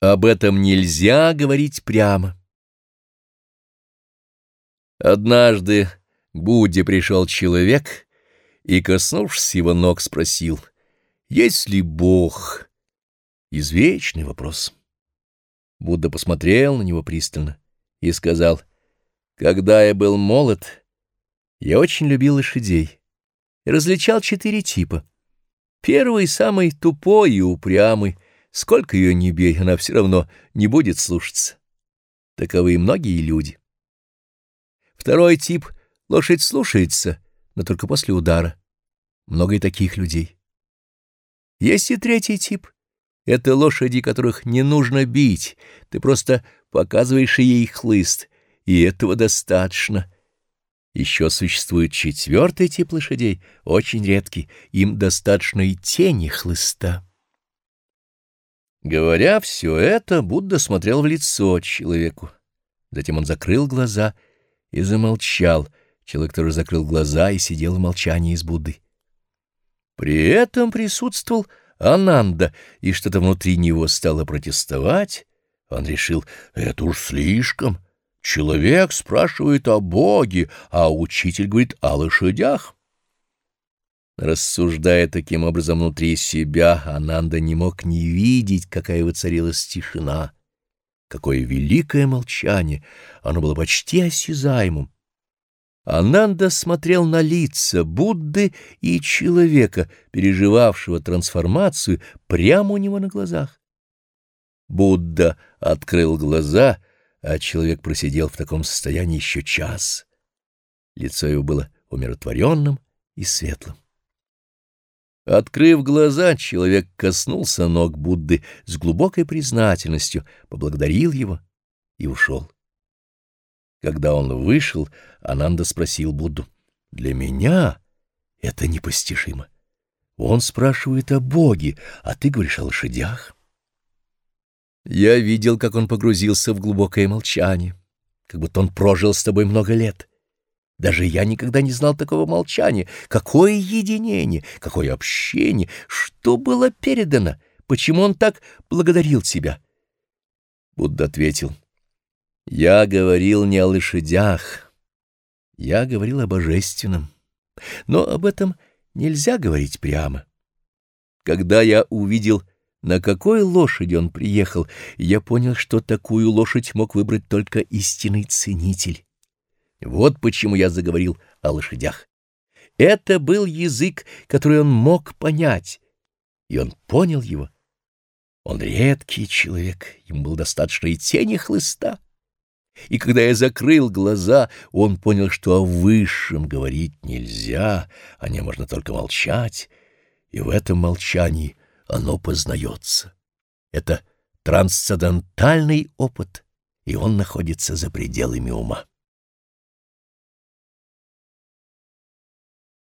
Об этом нельзя говорить прямо. Однажды к Будде пришел человек и, коснувшись его ног, спросил, «Есть ли Бог?» Извечный вопрос. Будда посмотрел на него пристально и сказал, «Когда я был молод, я очень любил лошадей и различал четыре типа. Первый, самый тупой и упрямый — Сколько ее ни бей, она все равно не будет слушаться. Таковы и многие люди. Второй тип — лошадь слушается, но только после удара. Много и таких людей. Есть и третий тип. Это лошади, которых не нужно бить, ты просто показываешь ей хлыст, и этого достаточно. Еще существует четвертый тип лошадей, очень редкий, им достаточно и тени хлыста. Говоря все это, Будда смотрел в лицо человеку. Затем он закрыл глаза и замолчал. Человек тоже закрыл глаза и сидел в молчании с Буддой. При этом присутствовал Ананда, и что-то внутри него стало протестовать. Он решил, это уж слишком. Человек спрашивает о Боге, а учитель говорит о лошадях. Рассуждая таким образом внутри себя, Ананда не мог не видеть, какая воцарилась тишина, какое великое молчание, оно было почти осязаемым. Ананда смотрел на лица Будды и человека, переживавшего трансформацию, прямо у него на глазах. Будда открыл глаза, а человек просидел в таком состоянии еще час. Лицо его было умиротворенным и светлым. Открыв глаза, человек коснулся ног Будды с глубокой признательностью, поблагодарил его и ушел. Когда он вышел, Ананда спросил Будду, «Для меня это непостижимо. Он спрашивает о Боге, а ты говоришь о лошадях». Я видел, как он погрузился в глубокое молчание, как будто он прожил с тобой много лет. Даже я никогда не знал такого молчания. Какое единение, какое общение, что было передано, почему он так благодарил тебя? Будда ответил, я говорил не о лошадях, я говорил о божественном, но об этом нельзя говорить прямо. Когда я увидел, на какой лошади он приехал, я понял, что такую лошадь мог выбрать только истинный ценитель. Вот почему я заговорил о лошадях. Это был язык, который он мог понять, и он понял его. Он редкий человек, ему было достаточно и тени хлыста. И когда я закрыл глаза, он понял, что о высшем говорить нельзя, о нем можно только молчать, и в этом молчании оно познается. Это трансцендентальный опыт, и он находится за пределами ума.